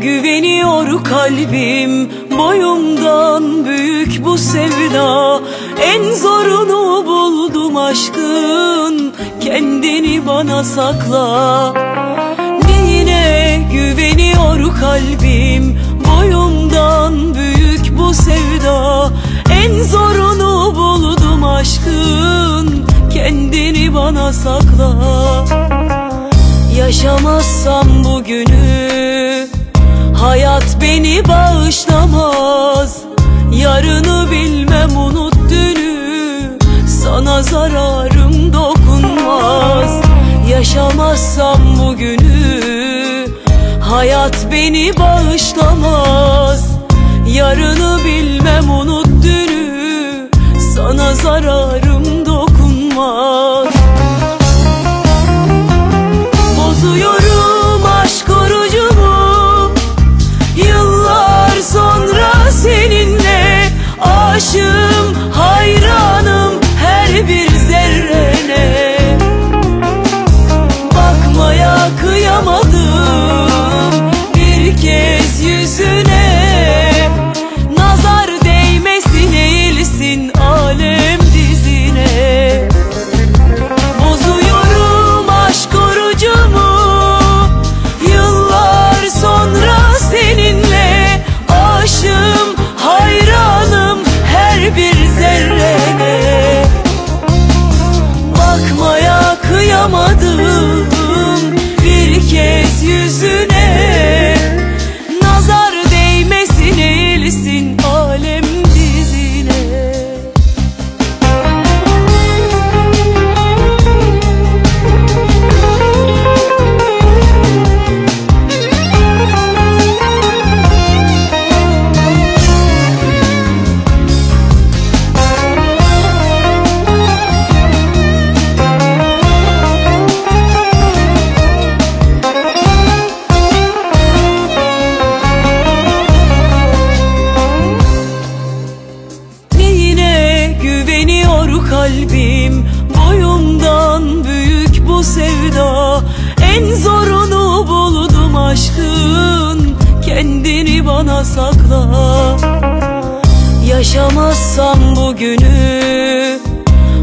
güveniyor kalbim Boyumdan büyük bu sevda. En zorunu buldum aşkın Kendini bana sakla. Neyine güveniyor kalbim Boyumdan büyük bu sevda. En zorunu buldum aşkın Kendini bana sakla. Yaşamazsam bugünü Hayat beni bağışlamaz. Yarını bilmem unut dünü. Sana zararım dokunmaz. Yaşamazsam bugünü. Hayat beni bağışlamaz. Yarını bilmem unut dünü. Sana zararım En zorunu buldum aşkın Kendini bana sakla. Yaşamazsam bugünü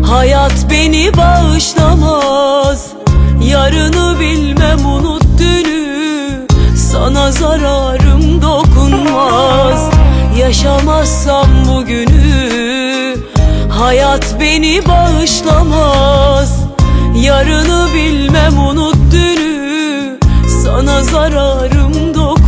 Hayat beni bağışlamaz. Yarını bilmem unut dünü Sana zararım dokunmaz. Yaşamazsam bugünü Hayat beni bağışlamaz. Yarını bilmem unut dünü Sana zararım dokunmaz